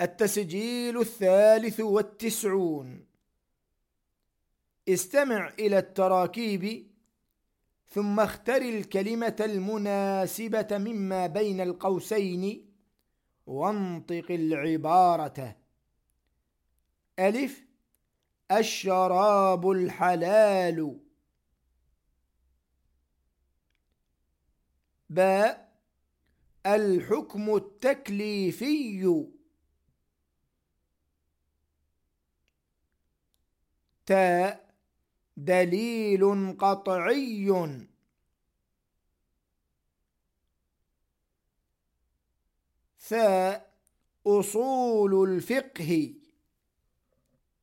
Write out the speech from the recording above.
التسجيل الثالث والتسعون. استمع إلى التراكيب ثم اختر الكلمة المناسبة مما بين القوسين وانطق العبارة. ألف الشراب الحلال. باء الحكم التكليفي. تاء دليل قطعي. ثاء أصول الفقه.